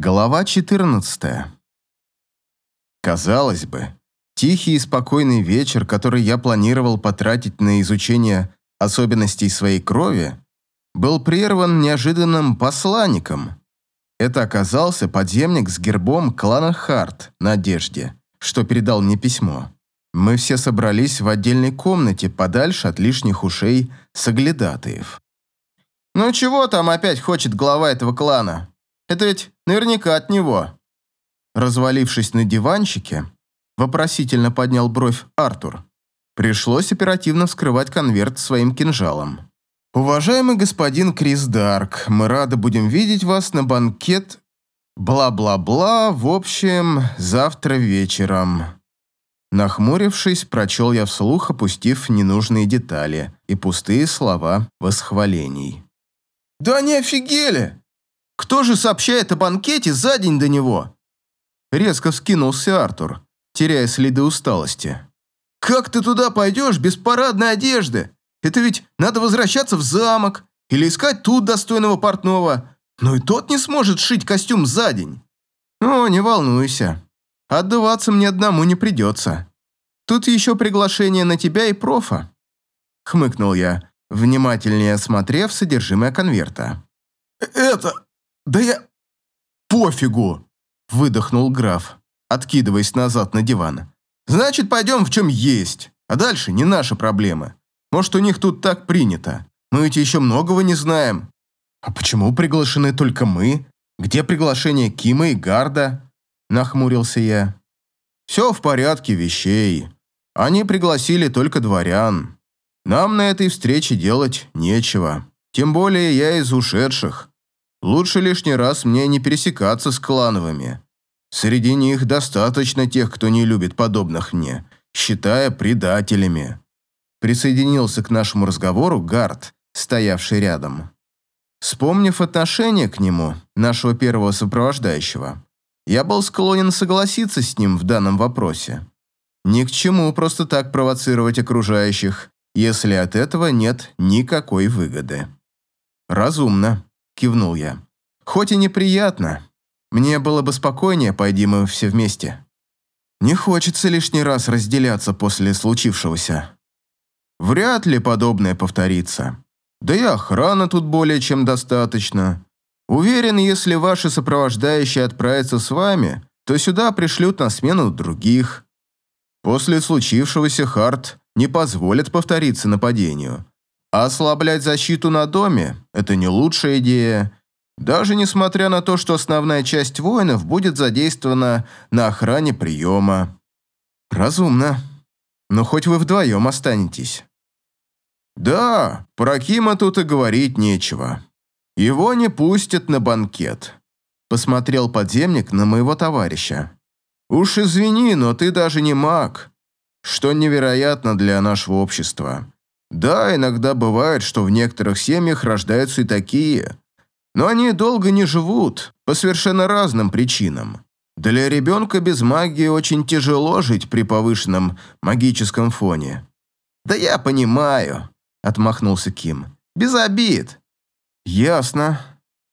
Глава 14. Казалось бы, тихий и спокойный вечер, который я планировал потратить на изучение особенностей своей крови, был прерван неожиданным посланником. Это оказался подземник с гербом клана Харт на одежде, что передал мне письмо. Мы все собрались в отдельной комнате, подальше от лишних ушей соглядатаев. «Ну чего там опять хочет глава этого клана?» Это ведь наверняка от него». Развалившись на диванчике, вопросительно поднял бровь Артур. Пришлось оперативно вскрывать конверт своим кинжалом. «Уважаемый господин Крис Дарк, мы рады будем видеть вас на банкет... Бла-бла-бла, в общем, завтра вечером». Нахмурившись, прочел я вслух, опустив ненужные детали и пустые слова восхвалений. «Да они офигели! Кто же сообщает о банкете за день до него?» Резко вскинулся Артур, теряя следы усталости. «Как ты туда пойдешь без парадной одежды? Это ведь надо возвращаться в замок или искать тут достойного портного. Но и тот не сможет шить костюм за день». «О, не волнуйся. Отдуваться мне одному не придется. Тут еще приглашение на тебя и профа». Хмыкнул я, внимательнее осмотрев содержимое конверта. «Это... «Да я... пофигу!» – выдохнул граф, откидываясь назад на диван. «Значит, пойдем в чем есть, а дальше не наши проблемы. Может, у них тут так принято. Мы ведь еще многого не знаем». «А почему приглашены только мы? Где приглашение Кима и Гарда?» – нахмурился я. «Все в порядке вещей. Они пригласили только дворян. Нам на этой встрече делать нечего. Тем более я из ушедших. Лучше лишний раз мне не пересекаться с клановыми. Среди них достаточно тех, кто не любит подобных мне, считая предателями. Присоединился к нашему разговору Гард, стоявший рядом. Вспомнив отношение к нему, нашего первого сопровождающего, я был склонен согласиться с ним в данном вопросе. Ни к чему просто так провоцировать окружающих, если от этого нет никакой выгоды. Разумно кивнул я. Хоть и неприятно, мне было бы спокойнее, пойди мы все вместе. Не хочется лишний раз разделяться после случившегося. Вряд ли подобное повторится. Да и охрана тут более чем достаточно. Уверен, если ваши сопровождающие отправятся с вами, то сюда пришлют на смену других. После случившегося Харт не позволит повториться нападению. А ослаблять защиту на доме – это не лучшая идея, даже несмотря на то, что основная часть воинов будет задействована на охране приема. Разумно. Но хоть вы вдвоем останетесь. Да, про Кима тут и говорить нечего. Его не пустят на банкет. Посмотрел подземник на моего товарища. Уж извини, но ты даже не маг, что невероятно для нашего общества. Да, иногда бывает, что в некоторых семьях рождаются и такие, но они долго не живут по совершенно разным причинам. Для ребенка без магии очень тяжело жить при повышенном магическом фоне. «Да я понимаю», — отмахнулся Ким. «Без обид». «Ясно.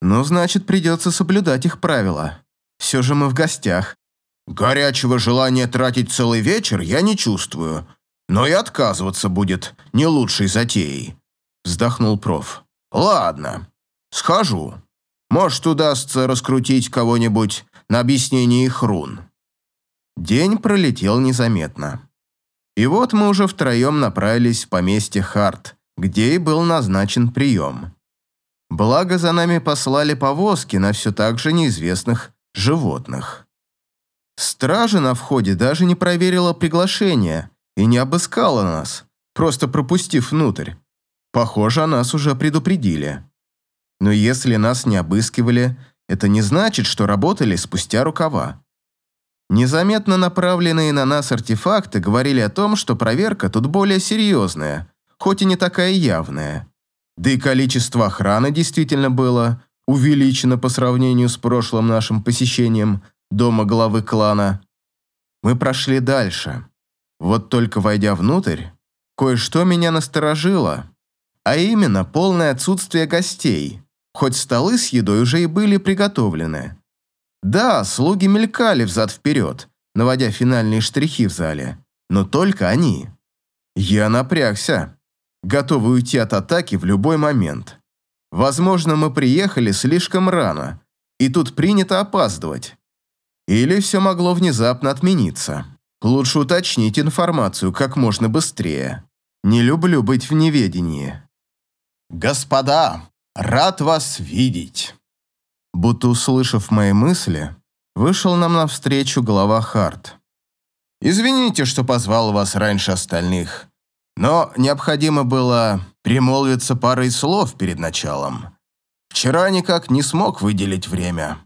Ну, значит, придется соблюдать их правила. Все же мы в гостях». «Горячего желания тратить целый вечер я не чувствую», но и отказываться будет не лучшей затеей», – вздохнул проф. «Ладно, схожу. Может, удастся раскрутить кого-нибудь на объяснение их рун». День пролетел незаметно. И вот мы уже втроем направились в поместье Харт, где и был назначен прием. Благо за нами послали повозки на все так же неизвестных животных. Стража на входе даже не проверила приглашение – и не обыскала нас, просто пропустив внутрь. Похоже, о нас уже предупредили. Но если нас не обыскивали, это не значит, что работали спустя рукава. Незаметно направленные на нас артефакты говорили о том, что проверка тут более серьезная, хоть и не такая явная. Да и количество охраны действительно было увеличено по сравнению с прошлым нашим посещением дома главы клана. Мы прошли дальше. Вот только войдя внутрь, кое-что меня насторожило, а именно полное отсутствие гостей, хоть столы с едой уже и были приготовлены. Да, слуги мелькали взад-вперед, наводя финальные штрихи в зале, но только они. Я напрягся, готовый уйти от атаки в любой момент. Возможно, мы приехали слишком рано, и тут принято опаздывать. Или все могло внезапно отмениться. Лучше уточнить информацию как можно быстрее. Не люблю быть в неведении. «Господа, рад вас видеть!» Будто услышав мои мысли, вышел нам навстречу глава Харт. «Извините, что позвал вас раньше остальных, но необходимо было примолвиться парой слов перед началом. Вчера никак не смог выделить время.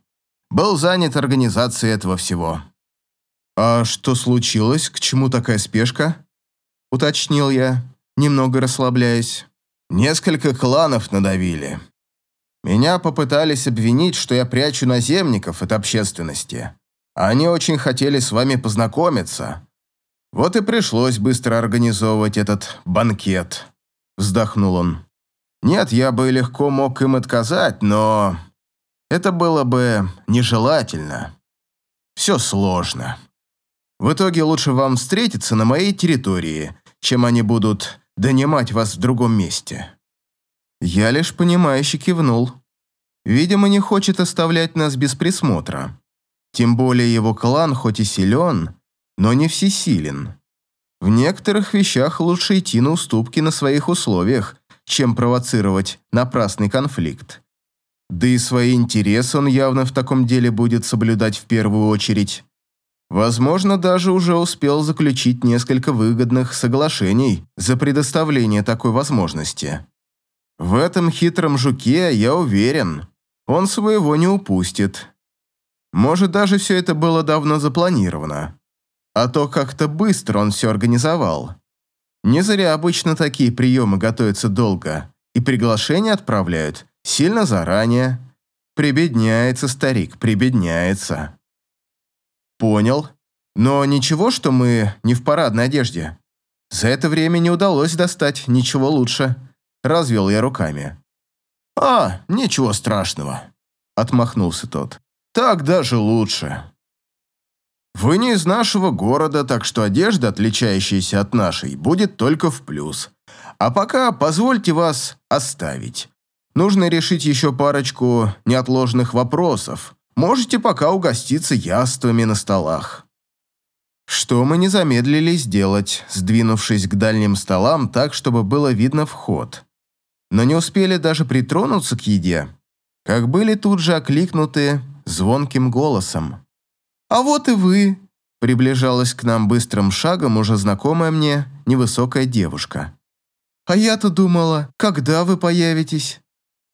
Был занят организацией этого всего». «А что случилось? К чему такая спешка?» – уточнил я, немного расслабляясь. «Несколько кланов надавили. Меня попытались обвинить, что я прячу наземников от общественности. Они очень хотели с вами познакомиться. Вот и пришлось быстро организовывать этот банкет», – вздохнул он. «Нет, я бы легко мог им отказать, но это было бы нежелательно. Все сложно. В итоге лучше вам встретиться на моей территории, чем они будут донимать вас в другом месте». Я лишь понимающе кивнул. Видимо, не хочет оставлять нас без присмотра. Тем более его клан хоть и силен, но не всесилен. В некоторых вещах лучше идти на уступки на своих условиях, чем провоцировать напрасный конфликт. Да и свои интересы он явно в таком деле будет соблюдать в первую очередь. Возможно, даже уже успел заключить несколько выгодных соглашений за предоставление такой возможности. В этом хитром жуке я уверен, он своего не упустит. Может, даже все это было давно запланировано. А то как-то быстро он все организовал. Не зря обычно такие приемы готовятся долго и приглашения отправляют Сильно заранее. Прибедняется старик, прибедняется. Понял. Но ничего, что мы не в парадной одежде. За это время не удалось достать ничего лучше. Развел я руками. «А, ничего страшного», — отмахнулся тот. «Так даже лучше. Вы не из нашего города, так что одежда, отличающаяся от нашей, будет только в плюс. А пока позвольте вас оставить. Нужно решить еще парочку неотложных вопросов. Можете пока угоститься яствами на столах». Что мы не замедлили сделать, сдвинувшись к дальним столам так, чтобы было видно вход. Но не успели даже притронуться к еде, как были тут же окликнуты звонким голосом. «А вот и вы!» Приближалась к нам быстрым шагом уже знакомая мне невысокая девушка. «А я-то думала, когда вы появитесь?»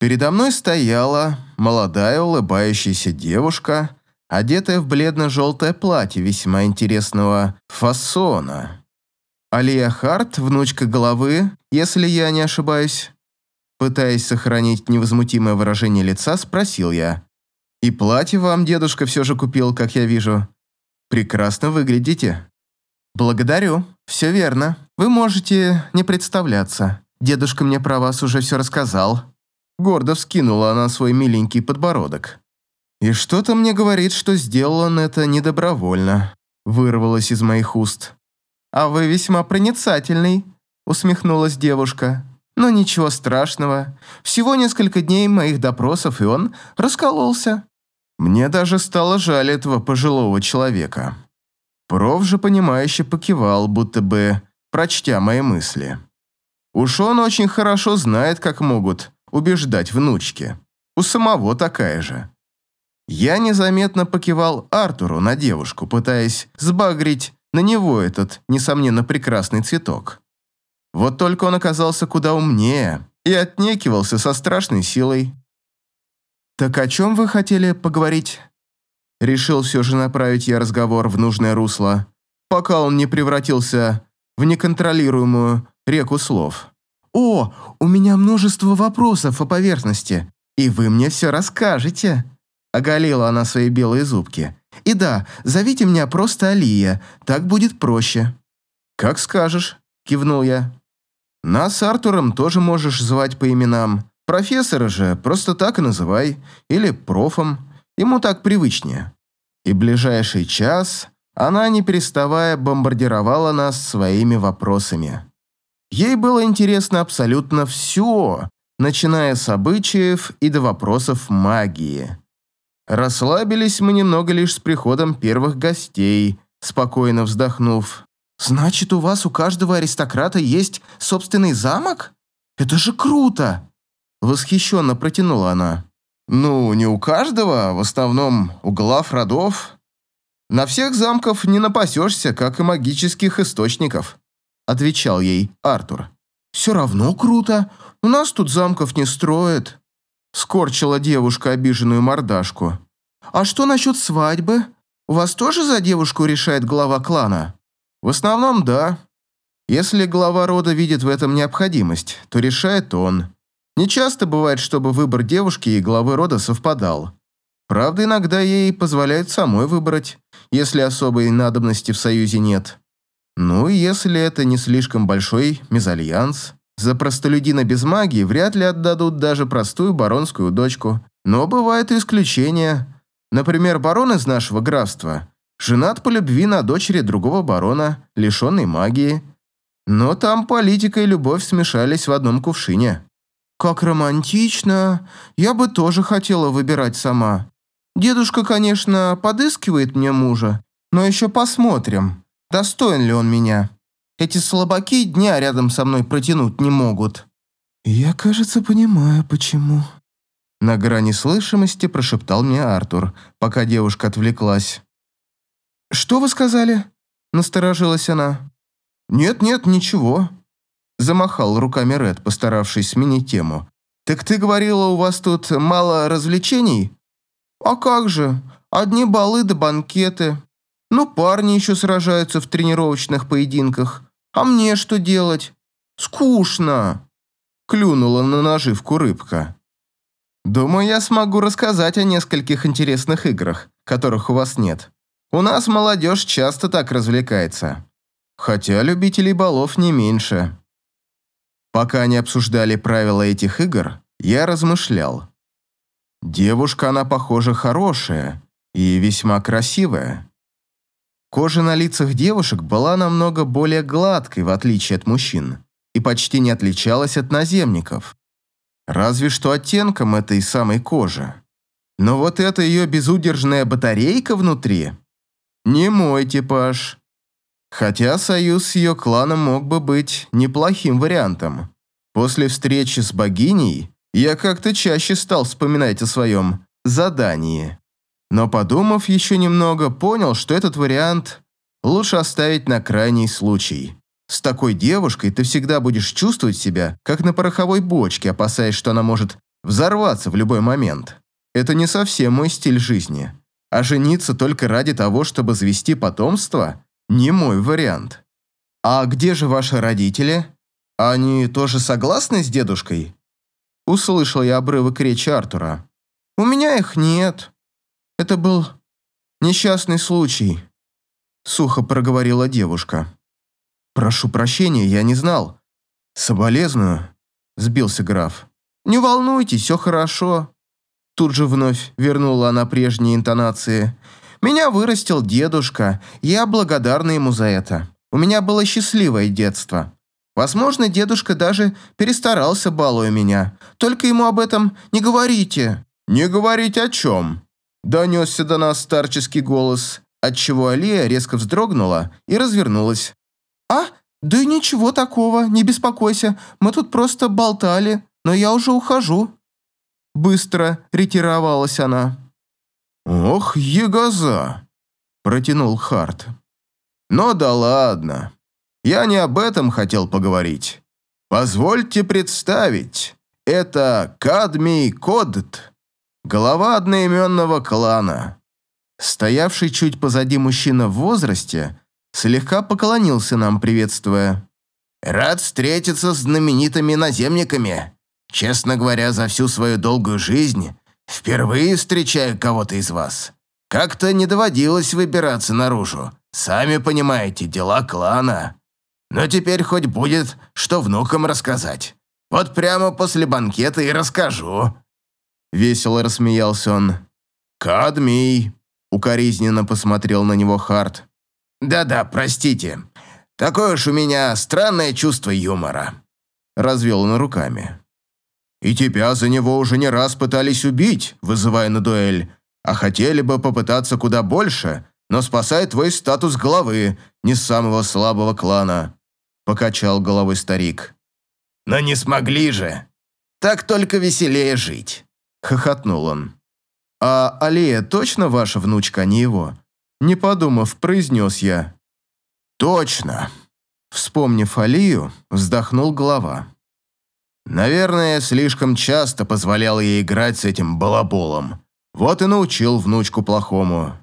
Передо мной стояла молодая улыбающаяся девушка, одетая в бледно-желтое платье весьма интересного фасона. Алия Харт, внучка головы, если я не ошибаюсь. Пытаясь сохранить невозмутимое выражение лица, спросил я. «И платье вам дедушка все же купил, как я вижу. Прекрасно выглядите». «Благодарю, все верно. Вы можете не представляться. Дедушка мне про вас уже все рассказал», Гордо вскинула она свой миленький подбородок. «И что-то мне говорит, что сделал он это недобровольно», вырвалось из моих уст. «А вы весьма проницательный», усмехнулась девушка. «Но ничего страшного. Всего несколько дней моих допросов, и он раскололся». Мне даже стало жаль этого пожилого человека. Проф же понимающе покивал, будто бы прочтя мои мысли. Уж он очень хорошо знает, как могут убеждать внучки. У самого такая же. Я незаметно покивал Артуру на девушку, пытаясь сбагрить на него этот, несомненно, прекрасный цветок. Вот только он оказался куда умнее и отнекивался со страшной силой. «Так о чем вы хотели поговорить?» Решил все же направить я разговор в нужное русло, пока он не превратился в неконтролируемую реку слов. «О, у меня множество вопросов о поверхности, и вы мне все расскажете», – оголила она свои белые зубки. «И да, зовите меня просто Алия, так будет проще». «Как скажешь», – кивнул я. «Нас с Артуром тоже можешь звать по именам. Профессора же просто так и называй, или профом, ему так привычнее». и ближайший час она, не переставая, бомбардировала нас своими вопросами. Ей было интересно абсолютно все, начиная с обычаев и до вопросов магии. Расслабились мы немного лишь с приходом первых гостей, спокойно вздохнув. «Значит, у вас у каждого аристократа есть собственный замок? Это же круто!» Восхищенно протянула она. «Ну, не у каждого, в основном у глав родов. На всех замков не напасешься, как и магических источников», отвечал ей Артур. «Все равно круто. У нас тут замков не строят», скорчила девушка обиженную мордашку. «А что насчет свадьбы? У вас тоже за девушку решает глава клана?» «В основном, да. Если глава рода видит в этом необходимость, то решает он. Не часто бывает, чтобы выбор девушки и главы рода совпадал. Правда, иногда ей позволяют самой выбрать, если особой надобности в союзе нет. Ну если это не слишком большой мезальянс. За простолюдина без магии вряд ли отдадут даже простую баронскую дочку. Но бывают и исключения. Например, барон из нашего графства женат по любви на дочери другого барона, лишенной магии. Но там политика и любовь смешались в одном кувшине. «Как романтично! Я бы тоже хотела выбирать сама. Дедушка, конечно, подыскивает мне мужа, но еще посмотрим, достоин ли он меня. Эти слабаки дня рядом со мной протянуть не могут». «Я, кажется, понимаю, почему», на грани слышимости прошептал мне Артур, пока девушка отвлеклась. «Что вы сказали?» – насторожилась она. «Нет-нет, ничего», – замахал руками Ред, постаравшись сменить тему. «Так ты говорила, у вас тут мало развлечений?» «А как же, одни балы да банкеты. Ну, парни еще сражаются в тренировочных поединках. А мне что делать? Скучно!» Клюнула на наживку рыбка. «Думаю, я смогу рассказать о нескольких интересных играх, которых у вас нет. У нас молодежь часто так развлекается. Хотя любителей балов не меньше». Пока они обсуждали правила этих игр, я размышлял. Девушка, она, похоже, хорошая и весьма красивая. Кожа на лицах девушек была намного более гладкой, в отличие от мужчин, и почти не отличалась от наземников. Разве что оттенком этой самой кожи. Но вот эта ее безудержная батарейка внутри – не мой типаж. Хотя союз с ее кланом мог бы быть неплохим вариантом. После встречи с богиней я как-то чаще стал вспоминать о своем задании. Но подумав еще немного, понял, что этот вариант лучше оставить на крайний случай. С такой девушкой ты всегда будешь чувствовать себя, как на пороховой бочке, опасаясь, что она может взорваться в любой момент. Это не совсем мой стиль жизни. А жениться только ради того, чтобы завести потомство – не мой вариант. А где же ваши родители? Они тоже согласны с дедушкой? Услышал я обрывок речи Артура. У меня их нет. Это был несчастный случай, сухо проговорила девушка. «Прошу прощения, я не знал. Соболезную», – сбился граф. «Не волнуйтесь, все хорошо». Тут же вновь вернула она прежние интонации. «Меня вырастил дедушка, я благодарна ему за это. У меня было счастливое детство. Возможно, дедушка даже перестарался, балуя меня. Только ему об этом не говорите». «Не говорить о чем?» Донесся до нас старческий голос, отчего Алия резко вздрогнула и развернулась. «А? Да и ничего такого, не беспокойся, мы тут просто болтали, но я уже ухожу». Быстро ретировалась она. «Ох, егоза!» – протянул Харт. «Но да ладно, я не об этом хотел поговорить. Позвольте представить, это Кадмий Кодт, глава одноименного клана». Стоявший чуть позади мужчина в возрасте слегка поклонился нам, приветствуя. «Рад встретиться с знаменитыми наземниками. Честно говоря, за всю свою долгую жизнь впервые встречаю кого-то из вас. Как-то не доводилось выбираться наружу. Сами понимаете, дела клана. Но теперь хоть будет, что внукам рассказать. Вот прямо после банкета и расскажу». Весело рассмеялся он. «Кадмий, укоризненно посмотрел на него Харт. «Да-да, простите. Такое уж у меня странное чувство юмора», – развел он руками. «И тебя за него уже не раз пытались убить, вызывая на дуэль, а хотели бы попытаться куда больше, но спасает твой статус главы, не самого слабого клана», – покачал головой старик. «Но не смогли же. Так только веселее жить», – хохотнул он. «А Алия точно ваша внучка, а не его?» Не подумав, произнес я. «Точно!» Вспомнив Алию, вздохнул голова. «Наверное, слишком часто позволял ей играть с этим балаболом. Вот и научил внучку плохому».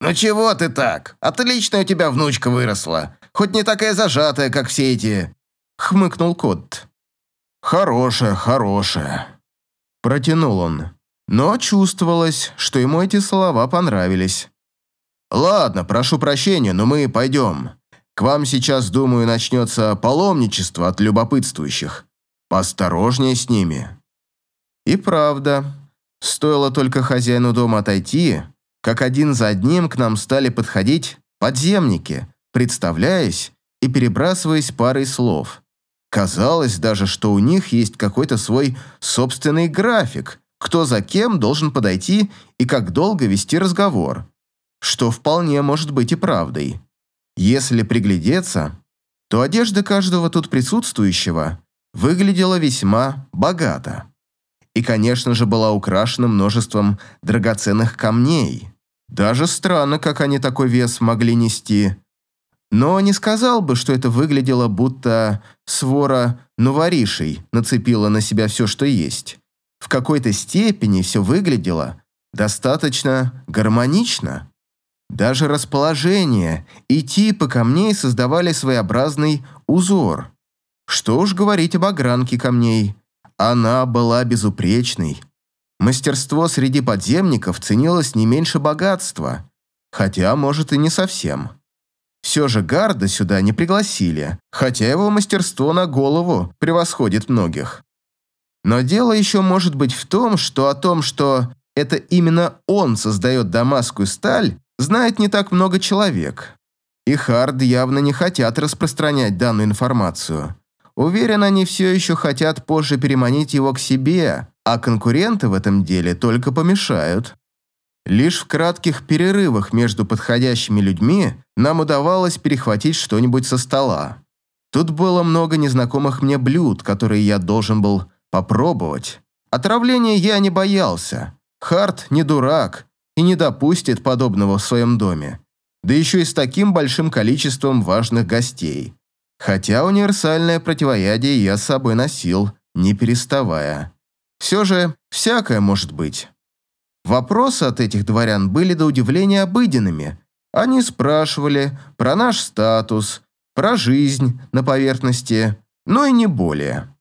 «Ну чего ты так? Отлично у тебя внучка выросла. Хоть не такая зажатая, как все эти...» Хмыкнул кот. «Хорошая, хорошая». Протянул он. Но чувствовалось, что ему эти слова понравились. «Ладно, прошу прощения, но мы пойдем. К вам сейчас, думаю, начнется паломничество от любопытствующих. Поосторожнее с ними». И правда, стоило только хозяину дома отойти, как один за одним к нам стали подходить подземники, представляясь и перебрасываясь парой слов. Казалось даже, что у них есть какой-то свой собственный график, кто за кем должен подойти и как долго вести разговор что вполне может быть и правдой. Если приглядеться, то одежда каждого тут присутствующего выглядела весьма богато. И, конечно же, была украшена множеством драгоценных камней. Даже странно, как они такой вес могли нести. Но не сказал бы, что это выглядело, будто свора новоришей нацепила на себя все, что есть. В какой-то степени все выглядело достаточно гармонично. Даже расположение и типы камней создавали своеобразный узор. Что уж говорить об огранке камней. Она была безупречной. Мастерство среди подземников ценилось не меньше богатства, хотя, может, и не совсем. Все же Гарда сюда не пригласили, хотя его мастерство на голову превосходит многих. Но дело еще может быть в том, что о том, что это именно он создает дамасскую сталь, знает не так много человек. И Хард явно не хотят распространять данную информацию. Уверен, они все еще хотят позже переманить его к себе, а конкуренты в этом деле только помешают. Лишь в кратких перерывах между подходящими людьми нам удавалось перехватить что-нибудь со стола. Тут было много незнакомых мне блюд, которые я должен был попробовать. Отравления я не боялся. Харт не дурак и не допустит подобного в своем доме. Да еще и с таким большим количеством важных гостей. Хотя универсальное противоядие я с собой носил, не переставая. Все же, всякое может быть. Вопросы от этих дворян были до удивления обыденными. Они спрашивали про наш статус, про жизнь на поверхности, но и не более.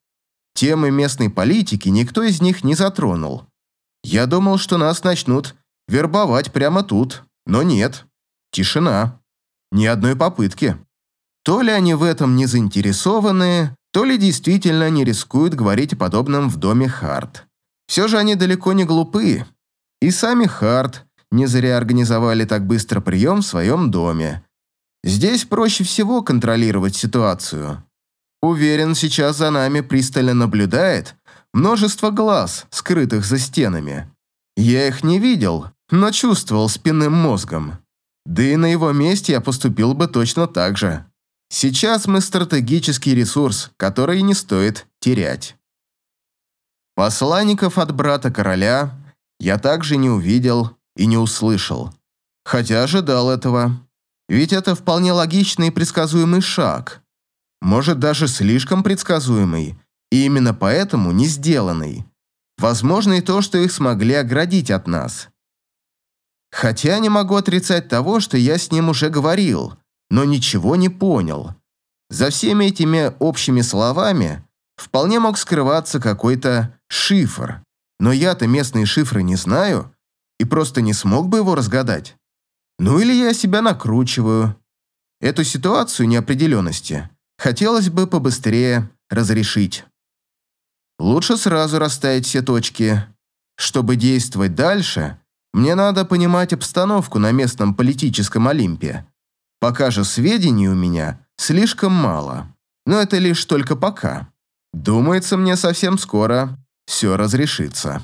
Темы местной политики никто из них не затронул. Я думал, что нас начнут вербовать прямо тут, но нет. Тишина. Ни одной попытки. То ли они в этом не заинтересованы, то ли действительно не рискуют говорить о подобном в доме Харт. Все же они далеко не глупы. И сами Харт не зря организовали так быстро прием в своем доме. Здесь проще всего контролировать ситуацию. Уверен, сейчас за нами пристально наблюдает множество глаз, скрытых за стенами. Я их не видел, но чувствовал спинным мозгом. Да и на его месте я поступил бы точно так же. Сейчас мы стратегический ресурс, который не стоит терять. Посланников от брата короля я также не увидел и не услышал. Хотя ожидал этого. Ведь это вполне логичный и предсказуемый шаг. Может, даже слишком предсказуемый, и именно поэтому не сделанный. Возможно и то, что их смогли оградить от нас. Хотя не могу отрицать того, что я с ним уже говорил, но ничего не понял. За всеми этими общими словами вполне мог скрываться какой-то шифр. Но я-то местные шифры не знаю и просто не смог бы его разгадать. Ну или я себя накручиваю. Эту ситуацию неопределенности хотелось бы побыстрее разрешить. Лучше сразу расставить все точки. Чтобы действовать дальше, Мне надо понимать обстановку на местном политическом Олимпе. Пока же сведений у меня слишком мало. Но это лишь только пока. Думается, мне совсем скоро все разрешится.